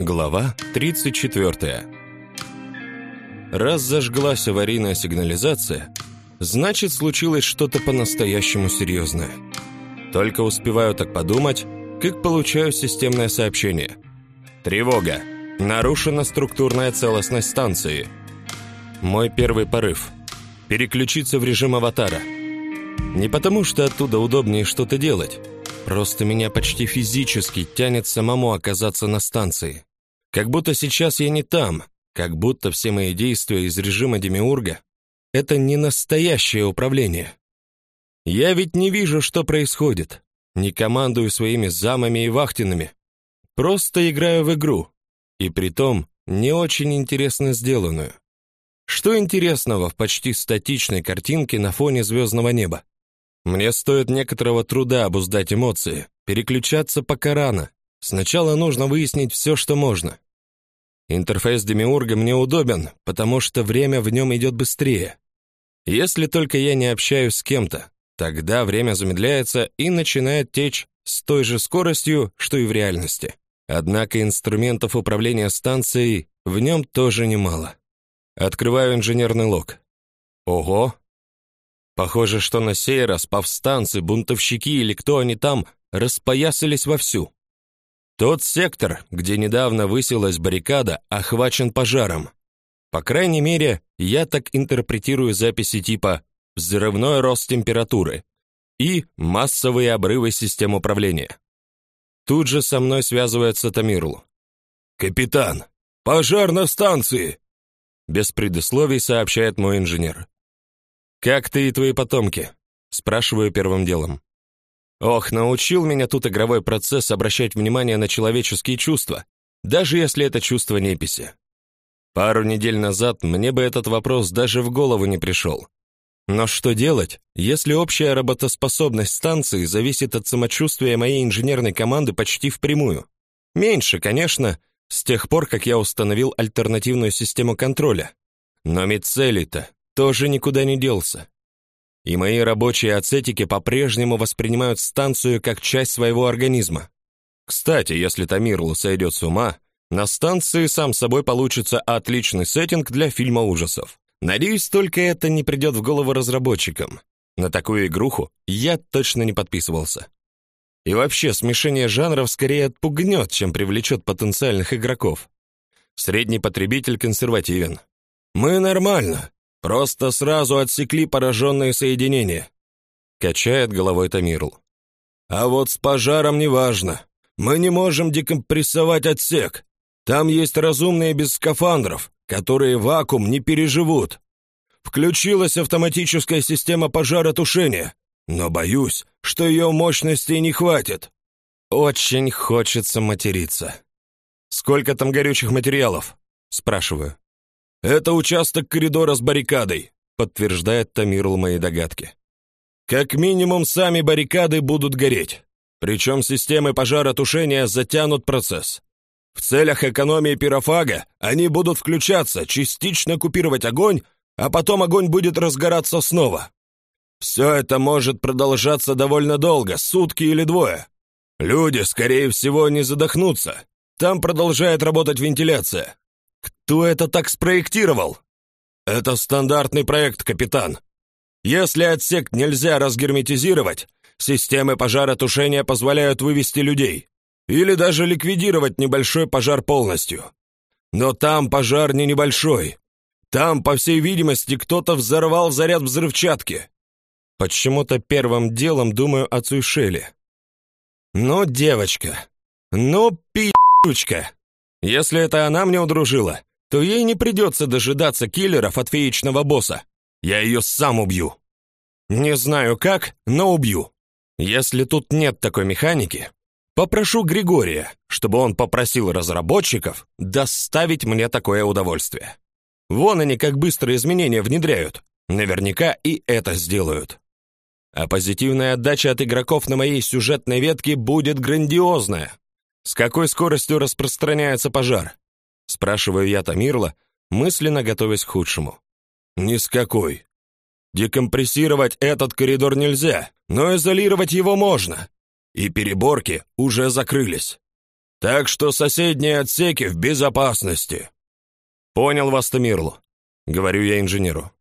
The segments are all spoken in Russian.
Глава 34. Раз зажглась аварийная сигнализация, значит, случилось что-то по-настоящему серьезное. Только успеваю так подумать, как получаю системное сообщение. Тревога. Нарушена структурная целостность станции. Мой первый порыв переключиться в режим аватара. Не потому, что оттуда удобнее что-то делать, просто меня почти физически тянет самому оказаться на станции. Как будто сейчас я не там, как будто все мои действия из режима демиурга это не настоящее управление. Я ведь не вижу, что происходит, не командую своими замами и вахтенными. Просто играю в игру, и притом не очень интересно сделанную. Что интересного в почти статичной картинке на фоне звездного неба? Мне стоит некоторого труда обуздать эмоции, переключаться пока рано, Сначала нужно выяснить все, что можно. Интерфейс Демиурга мне удобен, потому что время в нем идет быстрее. Если только я не общаюсь с кем-то, тогда время замедляется и начинает течь с той же скоростью, что и в реальности. Однако инструментов управления станцией в нем тоже немало. Открываю инженерный лог. Ого! Похоже, что на сей раз повстанцы, бунтовщики или кто они там, распоясались вовсю. Тот сектор, где недавно высилась баррикада, охвачен пожаром. По крайней мере, я так интерпретирую записи типа взрывной рост температуры и массовые обрывы систем управления. Тут же со мной связывается Тамирл. Капитан, пожар на станции. Без предисловий сообщает мой инженер. Как ты и твои потомки? спрашиваю первым делом. Ох, научил меня тут игровой процесс обращать внимание на человеческие чувства, даже если это чувство неписи. Пару недель назад мне бы этот вопрос даже в голову не пришел. Но что делать, если общая работоспособность станции зависит от самочувствия моей инженерной команды почти впрямую? Меньше, конечно, с тех пор, как я установил альтернативную систему контроля. Но Мицели-то тоже никуда не делся и мои рабочие ацетики по-прежнему воспринимают станцию как часть своего организма. Кстати, если Тамирл сойдет с ума, на станции сам собой получится отличный сеттинг для фильма ужасов. Надеюсь, только это не придет в голову разработчикам. На такую игруху я точно не подписывался. И вообще, смешение жанров скорее отпугнет, чем привлечет потенциальных игроков. Средний потребитель консервативен. Мы нормально, Просто сразу отсекли пораженные соединения. Качает головой Тамирл. А вот с пожаром неважно. Мы не можем декомпрессовать отсек. Там есть разумные без скафандров, которые вакуум не переживут. Включилась автоматическая система пожаротушения, но боюсь, что ее мощности не хватит. Очень хочется материться. Сколько там горючих материалов? спрашиваю. Это участок коридора с баррикадой, подтверждает Тамирл мои догадки. Как минимум сами баррикады будут гореть. Причем системы пожаротушения затянут процесс. В целях экономии пирофага они будут включаться, частично купировать огонь, а потом огонь будет разгораться снова. Все это может продолжаться довольно долго, сутки или двое. Люди, скорее всего, не задохнутся. Там продолжает работать вентиляция. Кто это так спроектировал? Это стандартный проект, капитан. Если отсек нельзя разгерметизировать, системы пожаротушения позволяют вывести людей или даже ликвидировать небольшой пожар полностью. Но там пожар не небольшой. Там, по всей видимости, кто-то взорвал заряд взрывчатки. Почему-то первым делом думаю о Цуйшеле. Ну, девочка, ну, пи***чка. Если это она мне удружила, то ей не придется дожидаться киллеров от феечного босса. Я ее сам убью. Не знаю как, но убью. Если тут нет такой механики, попрошу Григория, чтобы он попросил разработчиков доставить мне такое удовольствие. Вон они как быстро изменения внедряют. Наверняка и это сделают. А позитивная отдача от игроков на моей сюжетной ветке будет грандиозная. С какой скоростью распространяется пожар? спрашиваю я Тамирла, мысленно готовясь к худшему. Ни с какой. Декомпрессировать этот коридор нельзя, но изолировать его можно. И переборки уже закрылись. Так что соседние отсеки в безопасности. Понял вас, Тамирлу, говорю я инженеру.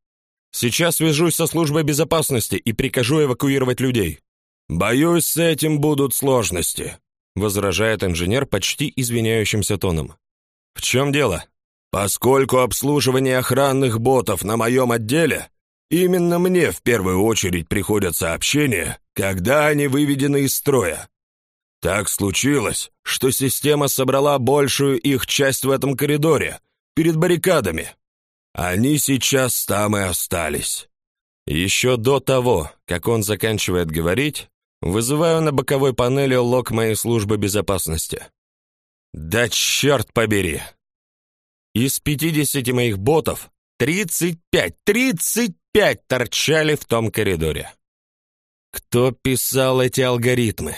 Сейчас свяжусь со службой безопасности и прикажу эвакуировать людей. Боюсь, с этим будут сложности, возражает инженер почти извиняющимся тоном. В чем дело? Поскольку обслуживание охранных ботов на моем отделе, именно мне в первую очередь приходят сообщения, когда они выведены из строя. Так случилось, что система собрала большую их часть в этом коридоре, перед баррикадами. Они сейчас там и остались. Еще до того, как он заканчивает говорить, вызываю на боковой панели лог моей службы безопасности. Да черт побери! Из 50 моих ботов 35, 35 торчали в том коридоре. Кто писал эти алгоритмы?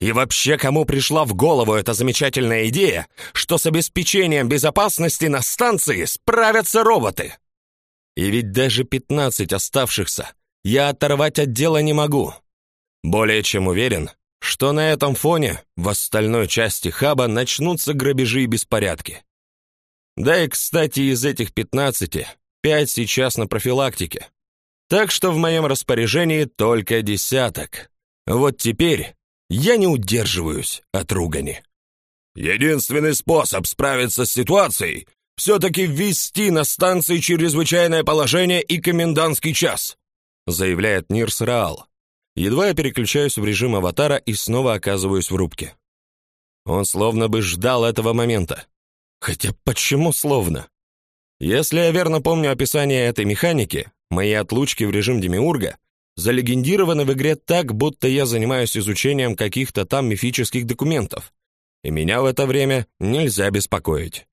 И вообще, кому пришла в голову эта замечательная идея, что с обеспечением безопасности на станции справятся роботы? И ведь даже 15 оставшихся я оторвать от дела не могу. Более чем уверен, что на этом фоне в остальной части хаба начнутся грабежи и беспорядки. Да и, кстати, из этих 15 пять сейчас на профилактике. Так что в моем распоряжении только десяток. Вот теперь я не удерживаюсь от ругани. Единственный способ справиться с ситуацией все-таки ввести на станции чрезвычайное положение и комендантский час, заявляет Нирс Раал. Едва я переключаюсь в режим аватара и снова оказываюсь в рубке. Он словно бы ждал этого момента. Хотя почему словно? Если я верно помню описание этой механики, мои отлучки в режим демиурга залегендированы в игре так, будто я занимаюсь изучением каких-то там мифических документов, и меня в это время нельзя беспокоить.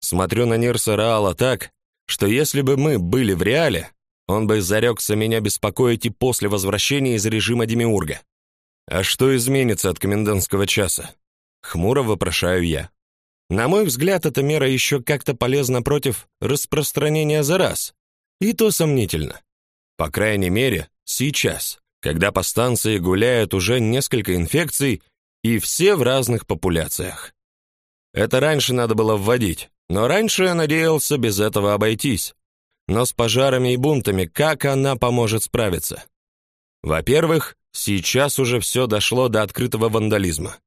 Смотрю на Нирса Раала так, что если бы мы были в реале, он бы зарекся меня беспокоить и после возвращения из режима Демиурга. А что изменится от комендантского часа? Хмуро вопрошаю я. На мой взгляд, эта мера еще как-то полезна против распространения зараз. И то сомнительно. По крайней мере, Сейчас, когда по станции гуляют уже несколько инфекций, и все в разных популяциях. Это раньше надо было вводить, но раньше я надеялся без этого обойтись. Но с пожарами и бунтами как она поможет справиться? Во-первых, сейчас уже все дошло до открытого вандализма.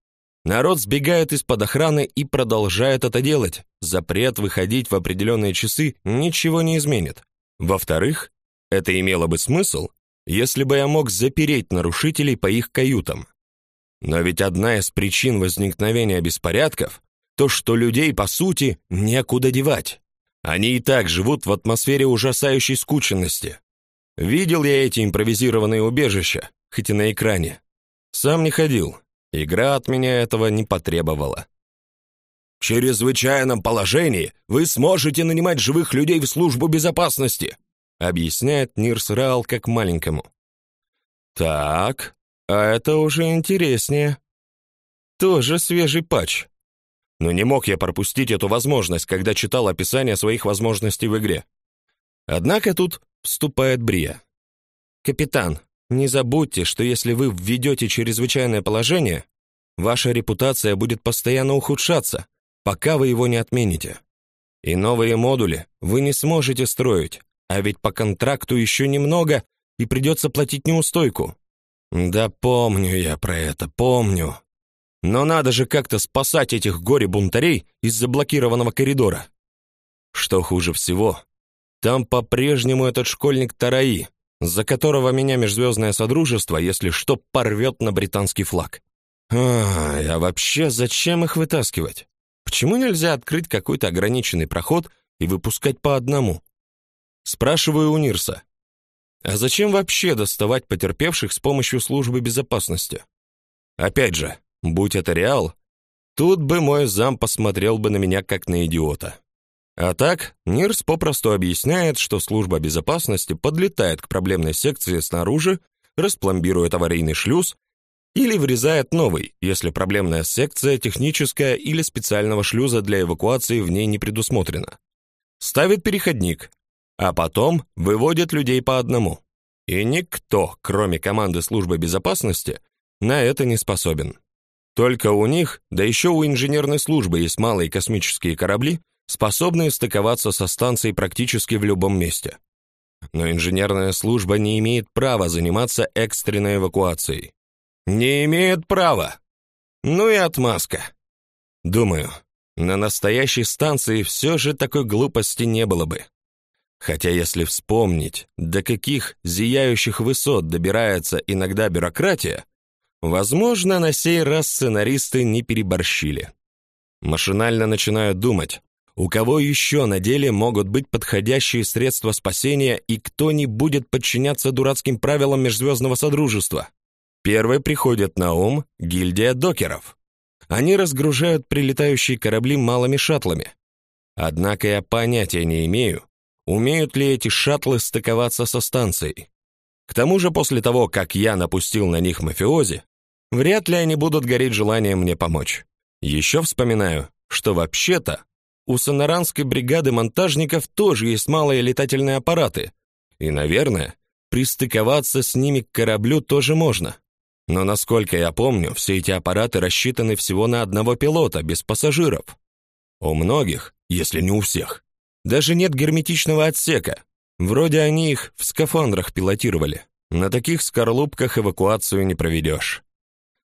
Народ сбегает из-под охраны и продолжает это делать. Запрет выходить в определенные часы ничего не изменит. Во-вторых, это имело бы смысл, если бы я мог запереть нарушителей по их каютам. Но ведь одна из причин возникновения беспорядков то, что людей по сути некуда девать. Они и так живут в атмосфере ужасающей скученности. Видел я эти импровизированные убежища, хоть и на экране. Сам не ходил. Игра от меня этого не потребовала. В чрезвычайном положении вы сможете нанимать живых людей в службу безопасности, объясняет Нирс Раал как маленькому. Так, а это уже интереснее. Тоже свежий патч. Но не мог я пропустить эту возможность, когда читал описание своих возможностей в игре. Однако тут вступает Брия. Капитан, не забудьте, что если вы введете чрезвычайное положение, ваша репутация будет постоянно ухудшаться, пока вы его не отмените. И новые модули вы не сможете строить, а ведь по контракту еще немного, и придется платить неустойку. Да помню я про это, помню. Но надо же как-то спасать этих горе-бунтарей из заблокированного коридора. Что хуже всего, там по-прежнему этот школьник Тараи, за которого меня межзвездное содружество, если что, порвет на британский флаг. А, а вообще зачем их вытаскивать? Почему нельзя открыть какой-то ограниченный проход и выпускать по одному? Спрашиваю у Нирса. А зачем вообще доставать потерпевших с помощью службы безопасности? Опять же, будь это реал, тут бы мой зам посмотрел бы на меня как на идиота. А так, Нирс попросту объясняет, что служба безопасности подлетает к проблемной секции снаружи, распломбирует аварийный шлюз или врезает новый, если проблемная секция техническая или специального шлюза для эвакуации в ней не предусмотрено. Ставит переходник, а потом выводят людей по одному. И никто, кроме команды службы безопасности, на это не способен. Только у них, да еще у инженерной службы есть малые космические корабли, способные стыковаться со станцией практически в любом месте. Но инженерная служба не имеет права заниматься экстренной эвакуацией. Не имеет права. Ну и отмазка. Думаю, на настоящей станции все же такой глупости не было бы. Хотя если вспомнить, до каких зияющих высот добирается иногда бюрократия, возможно, на сей раз сценаристы не переборщили. Машинально начинаю думать, у кого еще на деле могут быть подходящие средства спасения и кто не будет подчиняться дурацким правилам межзвездного содружества? Первой приходит на ум гильдия докеров. Они разгружают прилетающие корабли малыми шаттлами. Однако я понятия не имею, умеют ли эти шаттлы стыковаться со станцией. К тому же после того, как я напустил на них мафиози, вряд ли они будут гореть желанием мне помочь. Еще вспоминаю, что вообще-то у сонаранской бригады монтажников тоже есть малые летательные аппараты, и, наверное, пристыковаться с ними к кораблю тоже можно. Но насколько я помню, все эти аппараты рассчитаны всего на одного пилота, без пассажиров. У многих, если не у всех, даже нет герметичного отсека. Вроде они их в скафандрах пилотировали. На таких скорлупках эвакуацию не проведешь.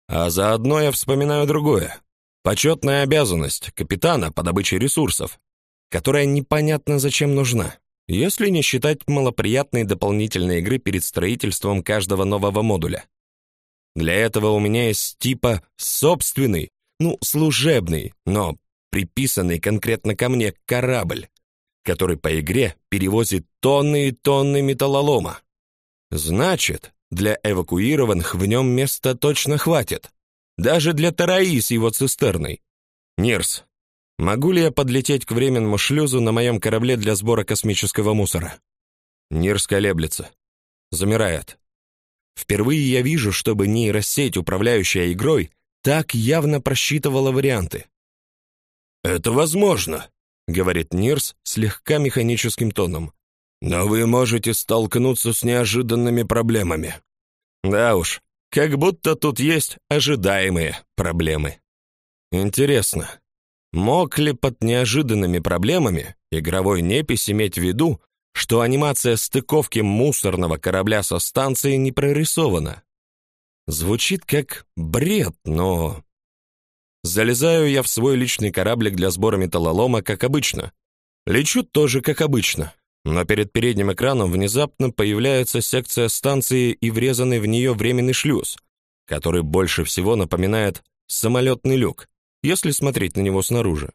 А заодно я вспоминаю другое. Почетная обязанность капитана по добыче ресурсов, которая непонятно зачем нужна, если не считать малоприятной дополнительной игры перед строительством каждого нового модуля. Для этого у меня есть типа собственный, ну, служебный, но приписанный конкретно ко мне корабль, который по игре перевозит тонны и тонны металлолома. Значит, для эвакуированных в нем места точно хватит. Даже для Тараи с его цистерной. Нирс, могу ли я подлететь к временному шлюзу на моем корабле для сбора космического мусора? Нирс колеблется. Замирает. Впервые я вижу, чтобы нейросеть, управляющая игрой, так явно просчитывала варианты. «Это возможно», — говорит Нирс слегка механическим тоном. «Но вы можете столкнуться с неожиданными проблемами». «Да уж, как будто тут есть ожидаемые проблемы. Интересно, мог ли под неожиданными проблемами игровой непись иметь в виду, что анимация стыковки мусорного корабля со станции не прорисована? Звучит как бред, но... Залезаю я в свой личный кораблик для сбора металлолома, как обычно. Лечу тоже, как обычно. Но перед передним экраном внезапно появляется секция станции и врезанный в нее временный шлюз, который больше всего напоминает самолетный люк, если смотреть на него снаружи.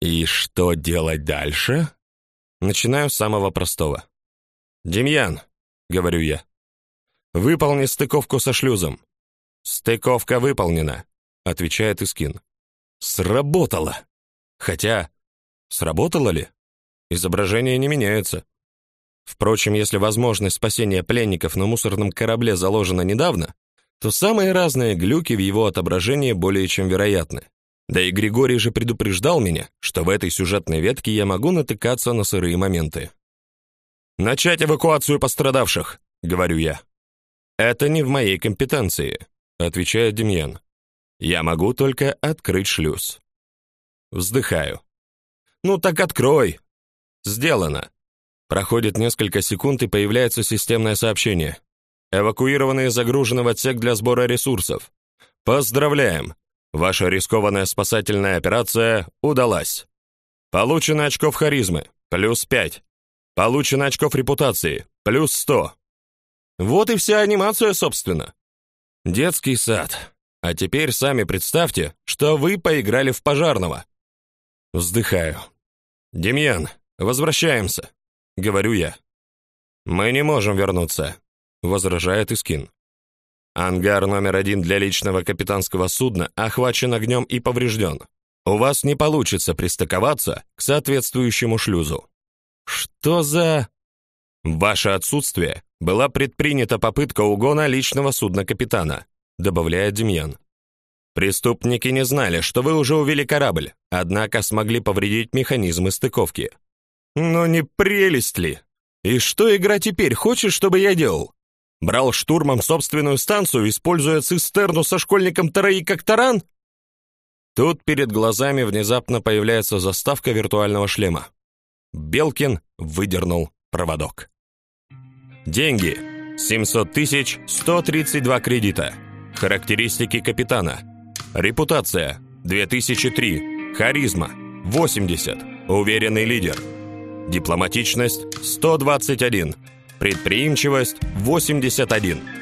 И что делать дальше? Начинаю с самого простого. «Демьян», — говорю я, — «выполни стыковку со шлюзом». «Стыковка выполнена», — отвечает Искин. «Сработало!» Хотя, сработало ли? изображения не меняются. Впрочем, если возможность спасения пленников на мусорном корабле заложена недавно, то самые разные глюки в его отображении более чем вероятны. Да и Григорий же предупреждал меня, что в этой сюжетной ветке я могу натыкаться на сырые моменты. «Начать эвакуацию пострадавших», — говорю я. «Это не в моей компетенции», — отвечает Демьян. «Я могу только открыть шлюз». Вздыхаю. «Ну так открой, Сделано. Проходит несколько секунд и появляется системное сообщение. Эвакуированные загружены в отсек для сбора ресурсов. Поздравляем! Ваша рискованная спасательная операция удалась. Получено очков харизмы плюс 5. Получено очков репутации плюс 100. Вот и вся анимация, собственно. Детский сад. А теперь сами представьте, что вы поиграли в пожарного. Вздыхаю. Демьян, «Возвращаемся», — говорю я. «Мы не можем вернуться», — возражает Искин. «Ангар номер один для личного капитанского судна охвачен огнем и поврежден. У вас не получится пристыковаться к соответствующему шлюзу». «Что за...» «В ваше отсутствие была предпринята попытка угона личного судна капитана», добавляет Демьян. «Преступники не знали, что вы уже увели корабль, однако смогли повредить механизмы стыковки. Но не прелесть ли? И что игра теперь хочет, чтобы я делал? Брал штурмом собственную станцию, используя цистерну со школьником Тараи как таран? Тут перед глазами внезапно появляется заставка виртуального шлема. Белкин выдернул проводок. Деньги. 700 тысяч 132 кредита. Характеристики капитана. Репутация. 2003. Харизма. 80. Уверенный лидер. Дипломатичность. 121. Предприимчивость. 81.